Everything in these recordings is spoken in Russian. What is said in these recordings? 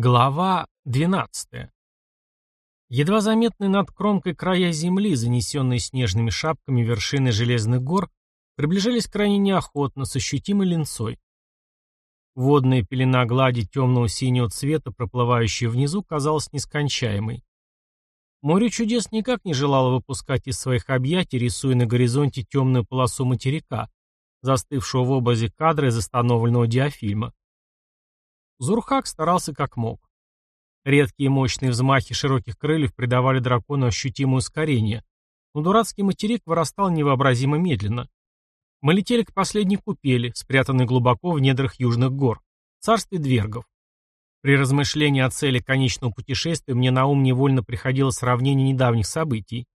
Глава 12. Едва заметные над кромкой края земли, занесенные снежными шапками вершины железных гор, приближались крайне неохотно, с ощутимой линцой. Водная пелена глади темного синего цвета, проплывающая внизу, казалась нескончаемой. Море чудес никак не желало выпускать из своих объятий, рисуя на горизонте темную полосу материка, застывшего в образе кадра из остановленного диафильма. Зурхак старался как мог. Редкие мощные взмахи широких крыльев придавали дракону ощутимое ускорение, но дурацкий материк вырастал невообразимо медленно. Мы летели к последней купели, спрятанной глубоко в недрах южных гор, царстве двергов. При размышлении о цели конечного путешествия мне на ум невольно приходило сравнение недавних событий.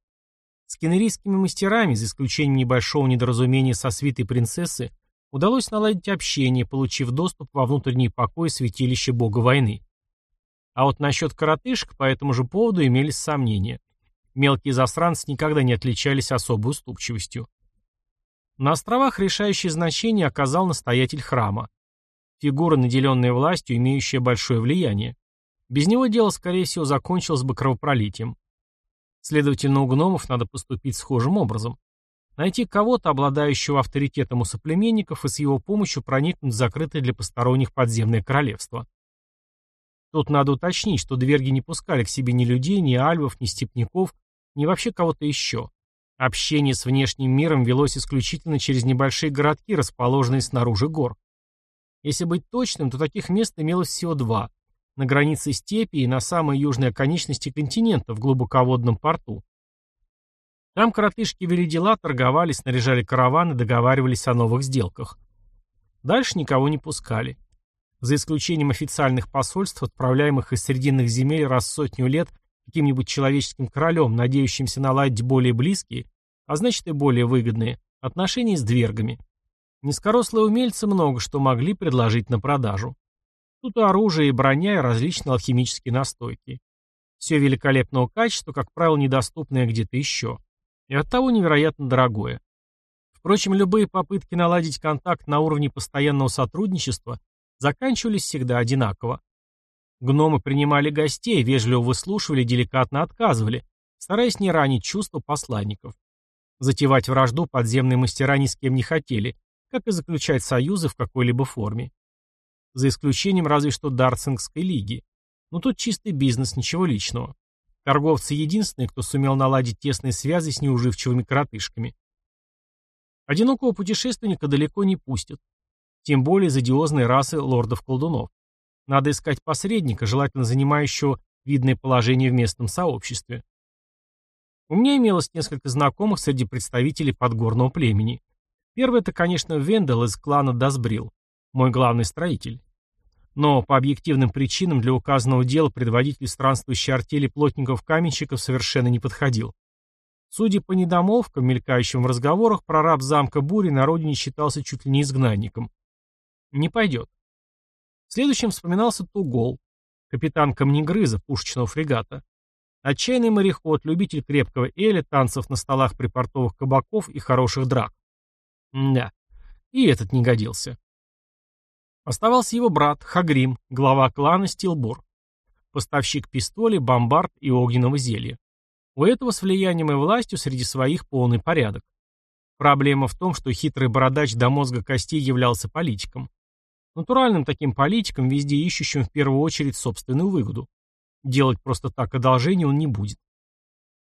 С кенерийскими мастерами, за исключением небольшого недоразумения со свитой принцессы, удалось наладить общение, получив доступ во внутренний покой святилища бога войны. А вот насчет коротышек по этому же поводу имелись сомнения. Мелкие засранцы никогда не отличались особой уступчивостью. На островах решающее значение оказал настоятель храма. Фигура, наделенная властью, имеющая большое влияние. Без него дело, скорее всего, закончилось бы кровопролитием. Следовательно, у гномов надо поступить схожим образом. Найти кого-то, обладающего авторитетом у соплеменников, и с его помощью проникнуть в закрытое для посторонних подземное королевство. Тут надо уточнить, что дверги не пускали к себе ни людей, ни альвов, ни степняков, ни вообще кого-то еще. Общение с внешним миром велось исключительно через небольшие городки, расположенные снаружи гор. Если быть точным, то таких мест имелось всего два – на границе степи и на самой южной оконечности континента, в глубоководном порту. Там коротышки вели дела, торговали, снаряжали караваны, договаривались о новых сделках. Дальше никого не пускали. За исключением официальных посольств, отправляемых из срединных земель раз в сотню лет каким-нибудь человеческим королем, надеющимся наладить более близкие, а значит и более выгодные, отношения с двергами. Низкорослые умельцы много что могли предложить на продажу. Тут оружие и броня, и различные алхимические настойки. Все великолепного качества, как правило, недоступное где-то еще и оттого невероятно дорогое. Впрочем, любые попытки наладить контакт на уровне постоянного сотрудничества заканчивались всегда одинаково. Гномы принимали гостей, вежливо выслушивали, деликатно отказывали, стараясь не ранить чувства посланников. Затевать вражду подземные мастера ни с кем не хотели, как и заключать союзы в какой-либо форме. За исключением разве что Дарцингской лиги. Но тут чистый бизнес, ничего личного. Торговцы единственные, кто сумел наладить тесные связи с неуживчивыми коротышками. Одинокого путешественника далеко не пустят. Тем более из одиозной расы лордов-колдунов. Надо искать посредника, желательно занимающего видное положение в местном сообществе. У меня имелось несколько знакомых среди представителей подгорного племени. Первый это, конечно, Вендел из клана Дасбрил, мой главный строитель. Но по объективным причинам для указанного дела предводитель странствующей артели плотников-каменщиков совершенно не подходил. Судя по недомолвкам, мелькающим в разговорах, прораб замка Бури на родине считался чуть ли не изгнанником. Не пойдет. Следующим вспоминался Тугол, капитан камнегрыза пушечного фрегата. Отчаянный мореход, любитель крепкого эля, танцев на столах припортовых кабаков и хороших драк. да, и этот не годился. Оставался его брат, Хагрим, глава клана Стилбор, поставщик пистоли, бомбард и огненного зелья. У этого с влиянием и властью среди своих полный порядок. Проблема в том, что хитрый бородач до мозга костей являлся политиком. Натуральным таким политиком, везде ищущим в первую очередь собственную выгоду. Делать просто так одолжение он не будет.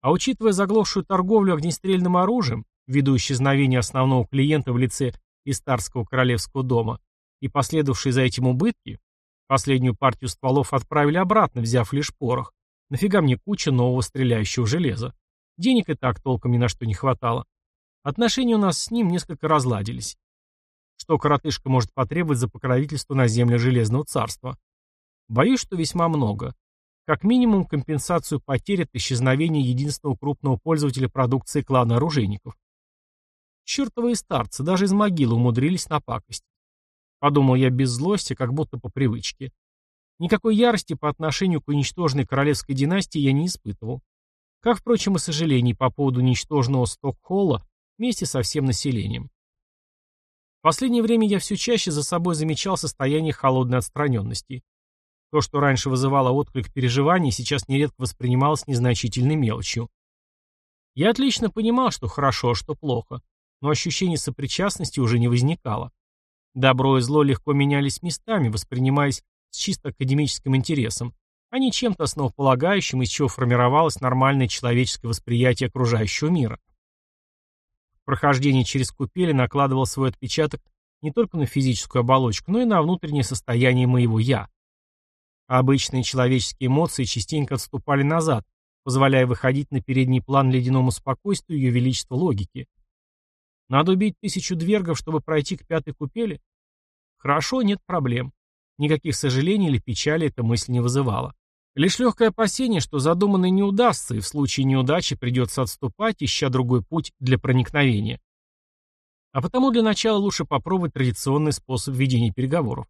А учитывая заглохшую торговлю огнестрельным оружием, ввиду исчезновения основного клиента в лице Истарского королевского дома, и последовавшие за этим убытки, последнюю партию стволов отправили обратно, взяв лишь порох. Нафига мне куча нового стреляющего железа? Денег и так толком ни на что не хватало. Отношения у нас с ним несколько разладились. Что коротышка может потребовать за покровительство на земле Железного Царства? Боюсь, что весьма много. Как минимум компенсацию потерь от исчезновения единственного крупного пользователя продукции клана оружейников. Чертовые старцы даже из могилы умудрились напакостить. Подумал я без злости, как будто по привычке. Никакой ярости по отношению к уничтоженной королевской династии я не испытывал. Как, впрочем, и сожалений по поводу уничтоженного Стокхолла вместе со всем населением. В последнее время я все чаще за собой замечал состояние холодной отстраненности. То, что раньше вызывало отклик переживаний, сейчас нередко воспринималось незначительной мелочью. Я отлично понимал, что хорошо, а что плохо, но ощущение сопричастности уже не возникало. Добро и зло легко менялись местами, воспринимаясь с чисто академическим интересом, а не чем-то основополагающим, из чего формировалось нормальное человеческое восприятие окружающего мира. Прохождение через купели накладывал свой отпечаток не только на физическую оболочку, но и на внутреннее состояние моего «я». Обычные человеческие эмоции частенько отступали назад, позволяя выходить на передний план ледяному спокойствию Ее Величества логики. Надо убить тысячу двергов, чтобы пройти к пятой купели? Хорошо, нет проблем. Никаких сожалений или печали эта мысль не вызывала. Лишь легкое опасение, что задуманное не удастся, и в случае неудачи придется отступать, ища другой путь для проникновения. А потому для начала лучше попробовать традиционный способ ведения переговоров.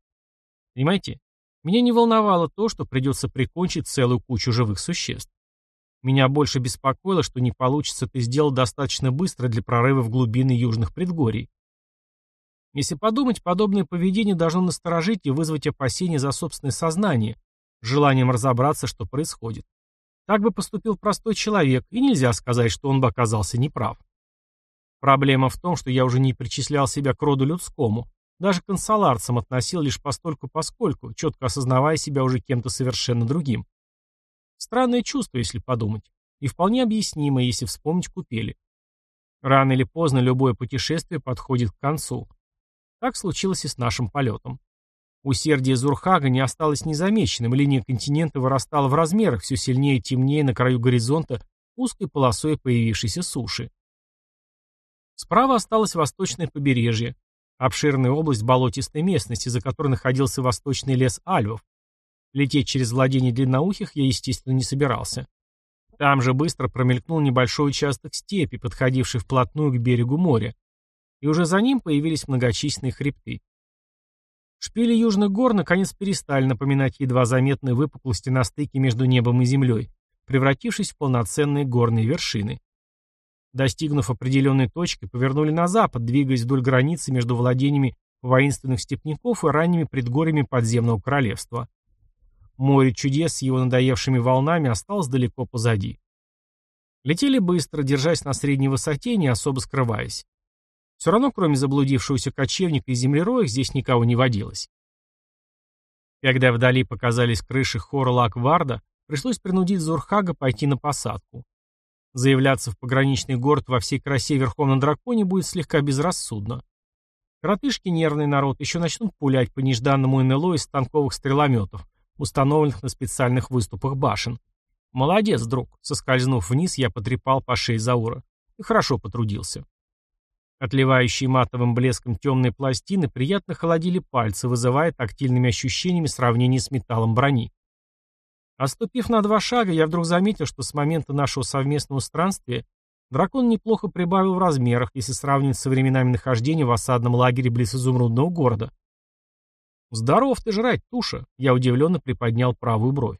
Понимаете, меня не волновало то, что придется прикончить целую кучу живых существ. Меня больше беспокоило, что не получится это сделать достаточно быстро для прорыва в глубины южных предгорий. Если подумать, подобное поведение должно насторожить и вызвать опасения за собственное сознание, желанием разобраться, что происходит. Так бы поступил простой человек, и нельзя сказать, что он бы оказался неправ. Проблема в том, что я уже не причислял себя к роду людскому, даже консоларцам относил лишь постольку-поскольку, четко осознавая себя уже кем-то совершенно другим. Странное чувство, если подумать, и вполне объяснимое, если вспомнить купели. Рано или поздно любое путешествие подходит к концу. Так случилось и с нашим полетом. Усердие Зурхага не осталось незамеченным, линия континента вырастала в размерах, все сильнее и темнее на краю горизонта узкой полосой появившейся суши. Справа осталось восточное побережье, обширная область болотистой местности, за которой находился восточный лес альвов, Лететь через владение длинноухих я, естественно, не собирался. Там же быстро промелькнул небольшой участок степи, подходивший вплотную к берегу моря, и уже за ним появились многочисленные хребты. Шпили южных гор наконец перестали напоминать едва заметные выпуклости на стыке между небом и землей, превратившись в полноценные горные вершины. Достигнув определенной точки, повернули на запад, двигаясь вдоль границы между владениями воинственных степняков и ранними предгорьями подземного королевства. Море чудес с его надоевшими волнами осталось далеко позади. Летели быстро, держась на средней высоте, не особо скрываясь. Все равно, кроме заблудившегося кочевника и землероек, здесь никого не водилось. Когда вдали показались крыши хора Лакварда, пришлось принудить Зурхага пойти на посадку. Заявляться в пограничный город во всей красе верхом на драконе будет слегка безрассудно. Коротышки нервный народ еще начнут пулять по нежданному НЛО из станковых стрелометов, установленных на специальных выступах башен. Молодец, друг. Соскользнув вниз, я потрепал по шее Заура. И хорошо потрудился. Отливающие матовым блеском темные пластины приятно холодили пальцы, вызывая тактильными ощущениями сравнение с металлом брони. Оступив на два шага, я вдруг заметил, что с момента нашего совместного странствия дракон неплохо прибавил в размерах, если сравнивать со временами нахождения в осадном лагере близ изумрудного города. «Здоров ты жрать, туша!» Я удивленно приподнял правую бровь.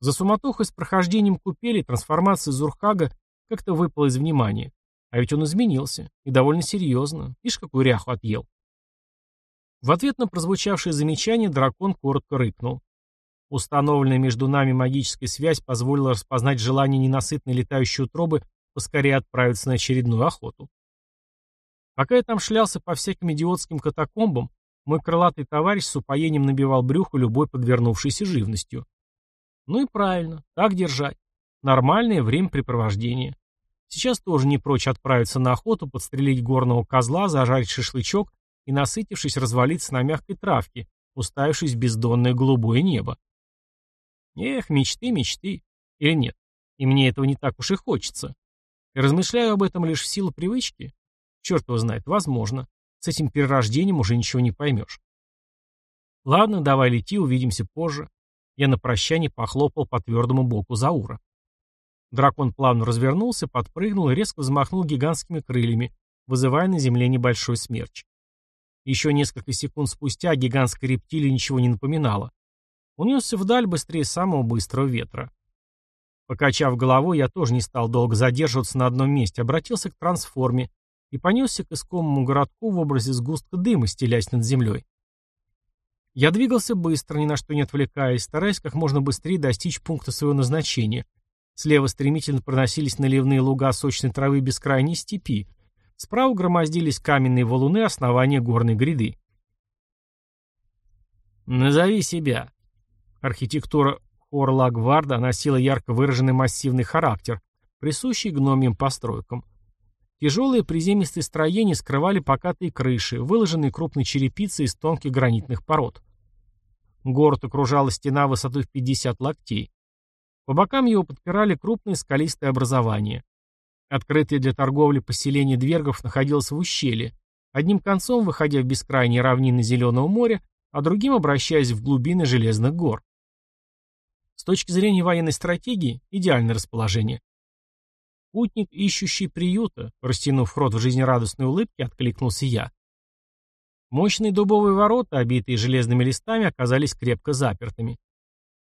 За суматохой с прохождением купели трансформация Зурхага как-то выпала из внимания. А ведь он изменился. И довольно серьезно. Ишь, какую ряху отъел. В ответ на прозвучавшее замечание дракон коротко рыкнул. Установленная между нами магическая связь позволила распознать желание ненасытной летающей утробы поскорее отправиться на очередную охоту. Пока я там шлялся по всяким идиотским катакомбам, мой крылатый товарищ с упоением набивал брюхо любой подвернувшейся живностью. Ну и правильно, так держать. Нормальное времяпрепровождение. Сейчас тоже не прочь отправиться на охоту, подстрелить горного козла, зажарить шашлычок и, насытившись, развалиться на мягкой травке, уставившись в бездонное голубое небо. Эх, мечты, мечты. Или нет? И мне этого не так уж и хочется. И размышляю об этом лишь в силу привычки. Черт его знает, возможно. С этим перерождением уже ничего не поймешь. Ладно, давай лети, увидимся позже. Я на прощание похлопал по твердому боку Заура. Дракон плавно развернулся, подпрыгнул и резко взмахнул гигантскими крыльями, вызывая на земле небольшой смерч. Еще несколько секунд спустя гигантская рептилия ничего не напоминала. Унесся вдаль быстрее самого быстрого ветра. Покачав головой, я тоже не стал долго задерживаться на одном месте, обратился к трансформе и понесся к искомому городку в образе сгустка дыма, стелясь над землей. Я двигался быстро, ни на что не отвлекаясь, стараясь как можно быстрее достичь пункта своего назначения. Слева стремительно проносились наливные луга сочной травы бескрайней степи. Справа громоздились каменные валуны основания горной гряды. «Назови себя». Архитектура Хорлагварда носила ярко выраженный массивный характер, присущий гномьим постройкам. Тяжелые приземистые строения скрывали покатые крыши, выложенные крупной черепицей из тонких гранитных пород. Город окружала стена высотой в 50 локтей. По бокам его подпирали крупные скалистые образования. Открытое для торговли поселение двергов находилось в ущелье, одним концом выходя в бескрайние равнины Зеленого моря, а другим обращаясь в глубины Железных гор. С точки зрения военной стратегии, идеальное расположение. Путник, ищущий приюта, растянув рот в жизнерадостной улыбке, откликнулся я. Мощные дубовые ворота, обитые железными листами, оказались крепко запертыми.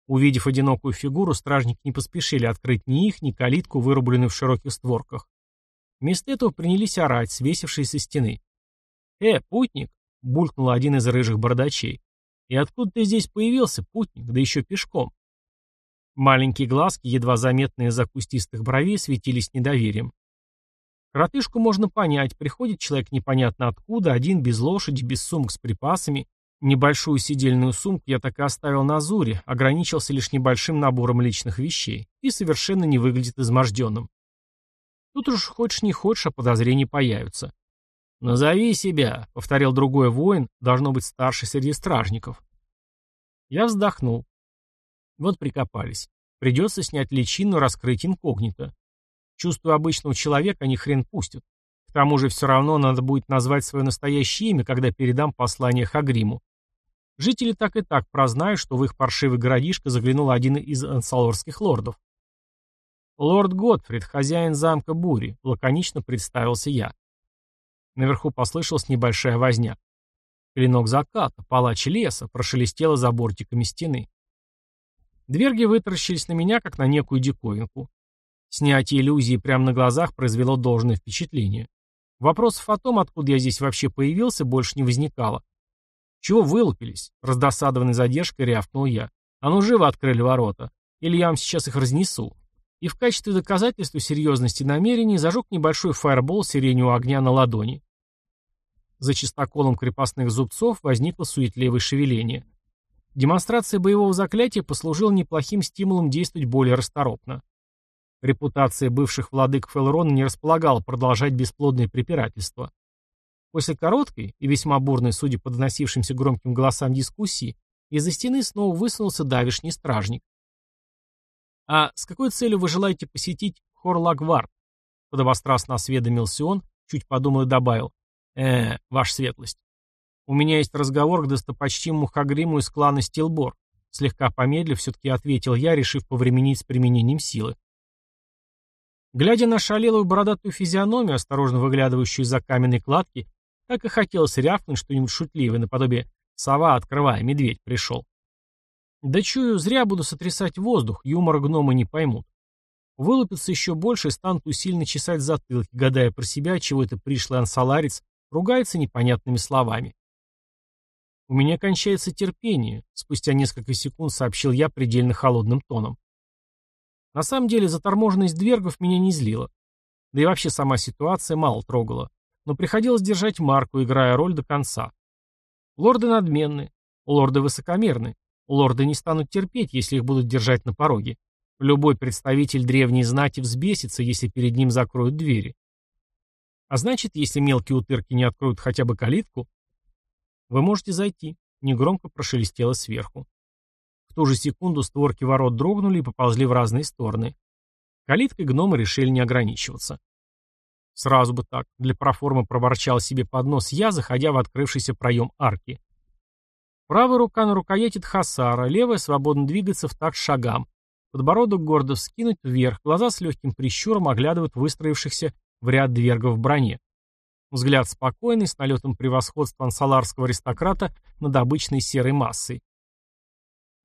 Увидев одинокую фигуру, стражники не поспешили открыть ни их, ни калитку, вырубленную в широких створках. Вместо этого принялись орать, свесившись со стены. «Э, путник!» — булькнул один из рыжих бородачей. «И откуда ты здесь появился, путник, да еще пешком?» Маленькие глазки, едва заметные из-за кустистых бровей, светились недоверием. Коротышку можно понять, приходит человек непонятно откуда, один, без лошади, без сумок с припасами. Небольшую сидельную сумку я так и оставил на Зуре, ограничился лишь небольшим набором личных вещей и совершенно не выглядит изможденным. Тут уж хочешь не хочешь, а подозрения появятся. «Назови себя», — повторил другой воин, должно быть старший среди стражников. Я вздохнул. Вот прикопались. Придется снять личину, раскрыть инкогнито. Чувствую обычного человека они хрен пустят. К тому же все равно надо будет назвать свое настоящее имя, когда передам послание Хагриму. Жители так и так прознают, что в их паршивый городишко заглянул один из ансалорских лордов. «Лорд Готфрид, хозяин замка Бури», — лаконично представился я. Наверху послышалась небольшая возня. Клинок заката, палач леса, прошелестело за бортиками стены. Дверги вытаращились на меня, как на некую диковинку. Снятие иллюзии прямо на глазах произвело должное впечатление. Вопросов о том, откуда я здесь вообще появился, больше не возникало. «Чего вылупились?» — раздосадованной задержкой рявкнул я. «А ну живо открыли ворота, или я вам сейчас их разнесу». И в качестве доказательства серьезности намерений зажег небольшой фаербол сиреневого огня на ладони. За чистоколом крепостных зубцов возникло суетливое шевеление. Демонстрация боевого заклятия послужила неплохим стимулом действовать более расторопно. Репутация бывших владык Фелрона не располагала продолжать бесплодные препирательства. После короткой и весьма бурной, судя по доносившимся громким голосам дискуссии, из-за стены снова высунулся давишний стражник. «А с какой целью вы желаете посетить Хорлагвард?» Подобострастно осведомился он, чуть подумал и добавил. «Э, ваша светлость. У меня есть разговор к достопочтимому Хагриму из клана Стилбор». Слегка помедлив, все-таки ответил я, решив повременить с применением силы. Глядя на шалелую бородатую физиономию, осторожно выглядывающую из-за каменной кладки, так и хотелось рявкнуть что-нибудь шутливое, наподобие «Сова, открывай, медведь пришел». Да чую, зря буду сотрясать воздух, юмор гномы не поймут. Вылупятся еще больше и станут усиленно чесать затылки, гадая про себя, чего это пришлый ансаларец ругается непонятными словами. «У меня кончается терпение», — спустя несколько секунд сообщил я предельно холодным тоном. На самом деле заторможенность двергов меня не злила. Да и вообще сама ситуация мало трогала. Но приходилось держать марку, играя роль до конца. Лорды надменны, лорды высокомерны, лорды не станут терпеть, если их будут держать на пороге. Любой представитель древней знати взбесится, если перед ним закроют двери. А значит, если мелкие утырки не откроют хотя бы калитку, вы можете зайти, негромко прошелестело сверху. В ту же секунду створки ворот дрогнули и поползли в разные стороны. Калиткой гномы решили не ограничиваться. Сразу бы так, для проформы проворчал себе под нос я, заходя в открывшийся проем арки. Правая рука на рукояти Тхасара, левая свободно двигается в такт шагам. Подбородок гордо вскинуть вверх, глаза с легким прищуром оглядывают выстроившихся в ряд двергов в броне. Взгляд спокойный, с налетом превосходства ансаларского аристократа над обычной серой массой.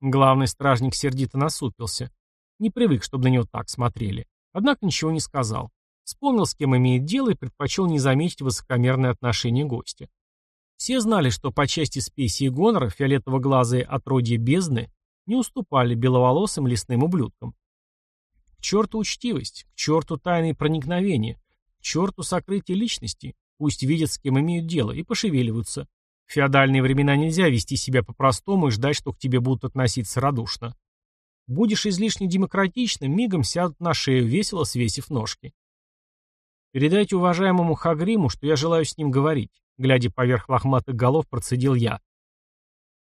Главный стражник сердито насупился. Не привык, чтобы на него так смотрели. Однако ничего не сказал. Вспомнил, с кем имеет дело, и предпочел не заметить высокомерное отношение гостя. Все знали, что по части спеси и гонора фиолетово-глазые отродья бездны не уступали беловолосым лесным ублюдкам. К черту учтивость, к черту тайные проникновения, к черту сокрытие личности, пусть видят, с кем имеют дело, и пошевеливаются. В феодальные времена нельзя вести себя по-простому и ждать, что к тебе будут относиться радушно. Будешь излишне демократичным, мигом сядут на шею, весело свесив ножки. Передайте уважаемому Хагриму, что я желаю с ним говорить. Глядя поверх лохматых голов, процедил я.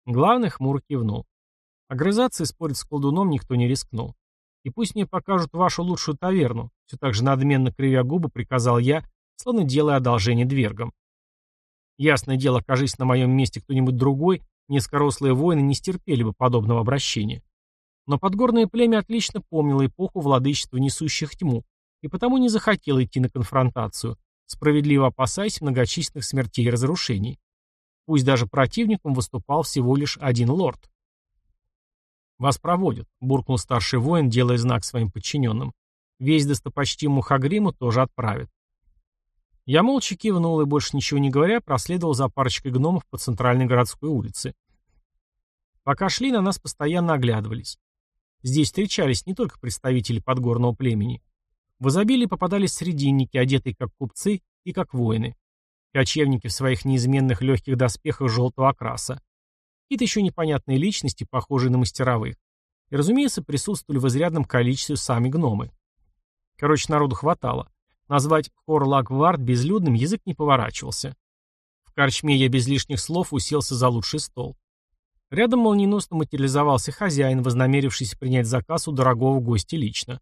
Главный хмуро кивнул. Огрызаться и спорить с колдуном никто не рискнул. И пусть мне покажут вашу лучшую таверну, все так же надменно кривя губы, приказал я, словно делая одолжение двергам. Ясное дело, окажись на моем месте кто-нибудь другой, низкорослые воины не стерпели бы подобного обращения. Но подгорное племя отлично помнило эпоху владычества несущих тьму, и потому не захотело идти на конфронтацию, справедливо опасаясь многочисленных смертей и разрушений. Пусть даже противником выступал всего лишь один лорд. «Вас проводят», — буркнул старший воин, делая знак своим подчиненным. «Весь достопочтимому Хагриму тоже отправят». Я молча кивнул и, больше ничего не говоря, проследовал за парочкой гномов по центральной городской улице. Пока шли, на нас постоянно оглядывались. Здесь встречались не только представители подгорного племени. В изобилии попадались срединники, одетые как купцы и как воины. Кочевники в своих неизменных легких доспехах желтого окраса. Какие-то еще непонятные личности, похожие на мастеровых. И, разумеется, присутствовали в изрядном количестве сами гномы. Короче, народу хватало. Назвать хор Лагвард безлюдным язык не поворачивался. В корчме я без лишних слов уселся за лучший стол. Рядом молниеносно материализовался хозяин, вознамерившийся принять заказ у дорогого гостя лично.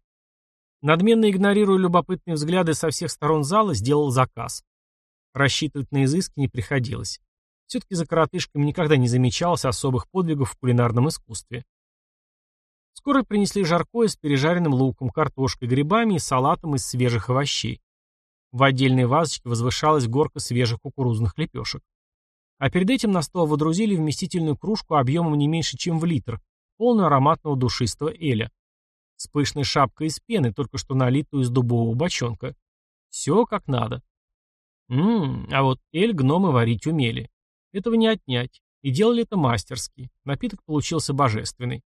Надменно игнорируя любопытные взгляды со всех сторон зала, сделал заказ. Рассчитывать на изыски не приходилось. Все-таки за коротышками никогда не замечалось особых подвигов в кулинарном искусстве. Скоро принесли жаркое с пережаренным луком, картошкой, грибами и салатом из свежих овощей. В отдельной вазочке возвышалась горка свежих кукурузных лепешек. А перед этим на стол водрузили вместительную кружку объемом не меньше, чем в литр, полную ароматного душистого эля. С пышной шапкой из пены, только что налитую из дубового бочонка. Все как надо. Ммм, а вот эль гномы варить умели. Этого не отнять. И делали это мастерски. Напиток получился божественный.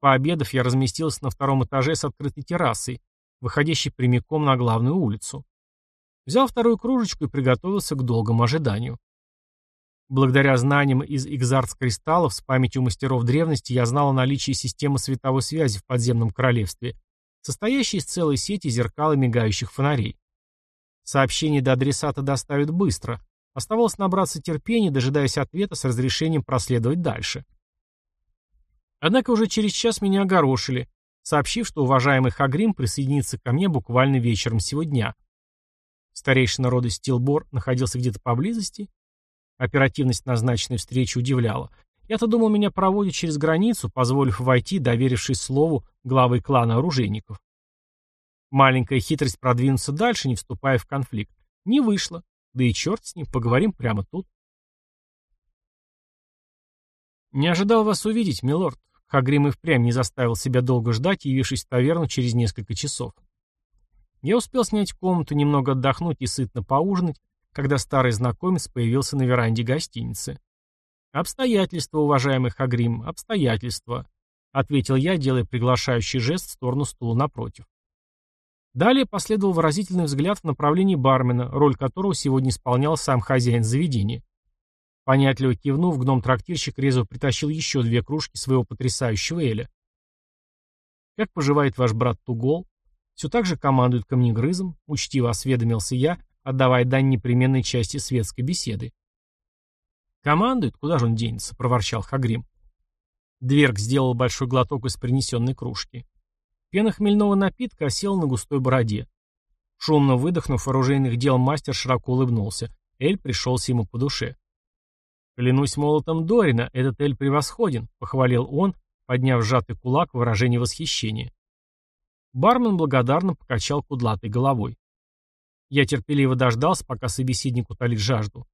Пообедав, я разместился на втором этаже с открытой террасой, выходящей прямиком на главную улицу. Взял вторую кружечку и приготовился к долгому ожиданию. Благодаря знаниям из экзарц-кристаллов с памятью мастеров древности я знал о наличии системы световой связи в подземном королевстве, состоящей из целой сети зеркал и мигающих фонарей. Сообщение до адресата доставят быстро. Оставалось набраться терпения, дожидаясь ответа с разрешением проследовать дальше. Однако уже через час меня огорошили, сообщив, что уважаемый Хагрим присоединится ко мне буквально вечером сегодня. Старейшина рода Стилбор находился где-то поблизости, Оперативность назначенной встречи удивляла. Я-то думал, меня проводят через границу, позволив войти, доверившись слову главы клана оружейников. Маленькая хитрость продвинуться дальше, не вступая в конфликт. Не вышло. Да и черт с ним, поговорим прямо тут. Не ожидал вас увидеть, милорд. Хагрим и впрямь не заставил себя долго ждать, явившись в таверну через несколько часов. Я успел снять комнату, немного отдохнуть и сытно поужинать, когда старый знакомец появился на веранде гостиницы. «Обстоятельства, уважаемый Хагрим, обстоятельства», — ответил я, делая приглашающий жест в сторону стула напротив. Далее последовал выразительный взгляд в направлении бармена, роль которого сегодня исполнял сам хозяин заведения. Понятливо кивнув, гном-трактирщик резво притащил еще две кружки своего потрясающего эля. «Как поживает ваш брат Тугол?» «Все так же командует камнегрызом», — учтиво осведомился я, отдавая дань непременной части светской беседы. «Командует? Куда же он денется?» — проворчал Хагрим. Дверг сделал большой глоток из принесенной кружки. Пена хмельного напитка осела на густой бороде. Шумно выдохнув, оружейных дел мастер широко улыбнулся. Эль пришелся ему по душе. «Клянусь молотом Дорина, этот Эль превосходен», — похвалил он, подняв сжатый кулак в выражении восхищения. Бармен благодарно покачал кудлатой головой. Я терпеливо дождался, пока собеседник утолит жажду.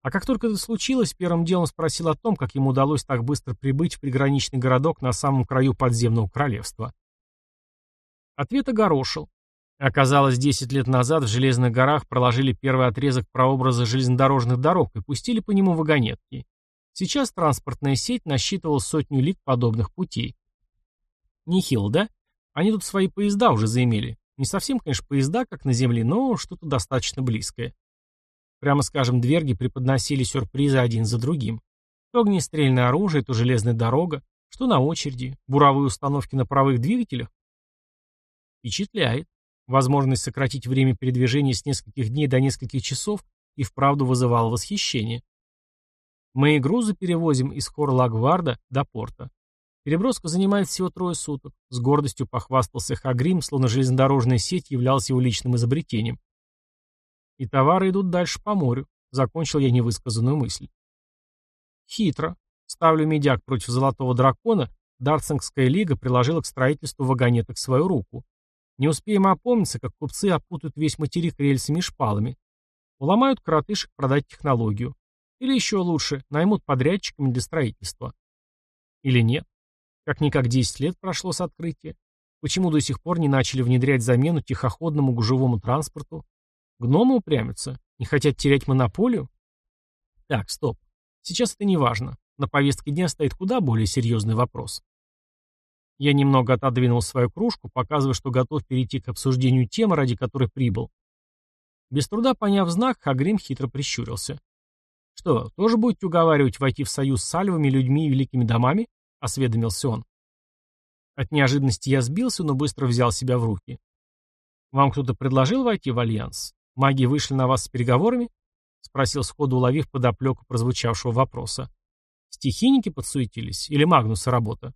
А как только это случилось, первым делом спросил о том, как ему удалось так быстро прибыть в приграничный городок на самом краю подземного королевства. Ответ огорошил. Оказалось, 10 лет назад в Железных горах проложили первый отрезок прообраза железнодорожных дорог и пустили по нему вагонетки. Сейчас транспортная сеть насчитывала сотню лик подобных путей. Нехил, да? Они тут свои поезда уже заимели. Не совсем, конечно, поезда, как на Земле, но что-то достаточно близкое. Прямо скажем, дверги преподносили сюрпризы один за другим. То огнестрельное оружие, то железная дорога, что на очереди, буровые установки на паровых двигателях. Впечатляет. Возможность сократить время передвижения с нескольких дней до нескольких часов и вправду вызывала восхищение. Мы и грузы перевозим из Хорлагварда до порта. Переброска занимает всего трое суток. С гордостью похвастался Хагрим, словно железнодорожная сеть являлась его личным изобретением. И товары идут дальше по морю. Закончил я невысказанную мысль. Хитро. Ставлю медяк против золотого дракона, Дарцингская лига приложила к строительству вагонеток свою руку. Не успеем опомниться, как купцы опутают весь материк рельсами и шпалами. Уломают коротышек продать технологию. Или еще лучше, наймут подрядчиками для строительства. Или нет. Как-никак 10 лет прошло с открытия. Почему до сих пор не начали внедрять замену тихоходному гужевому транспорту? Гномы упрямятся? Не хотят терять монополию? Так, стоп. Сейчас это не важно. На повестке дня стоит куда более серьезный вопрос. Я немного отодвинул свою кружку, показывая, что готов перейти к обсуждению темы, ради которой прибыл. Без труда поняв знак, Хагрим хитро прищурился. «Что, тоже будете уговаривать войти в союз с альвами, людьми и великими домами?» — осведомился он. От неожиданности я сбился, но быстро взял себя в руки. «Вам кто-то предложил войти в альянс? Маги вышли на вас с переговорами?» — спросил сходу, уловив подоплеку прозвучавшего вопроса. «Стихийники подсуетились? Или Магнуса работа?»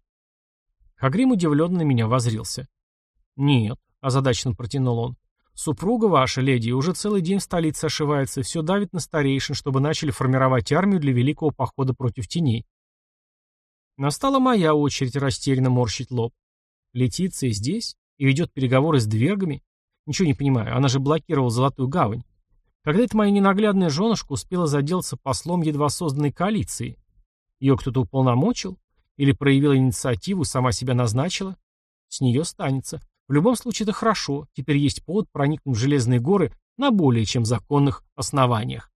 Хагрим удивленно на меня возрился. «Нет», — озадаченно протянул он. «Супруга ваша, леди, уже целый день в столице ошивается, все давит на старейшин, чтобы начали формировать армию для великого похода против теней». Настала моя очередь растерянно морщить лоб. Летиция здесь и ведет переговоры с двергами? Ничего не понимаю, она же блокировала Золотую Гавань. Когда эта моя ненаглядная женушка успела заделаться послом едва созданной коалиции? Ее кто-то уполномочил? Или проявила инициативу сама себя назначила? С нее станется. В любом случае это хорошо. Теперь есть повод проникнуть в Железные горы на более чем законных основаниях.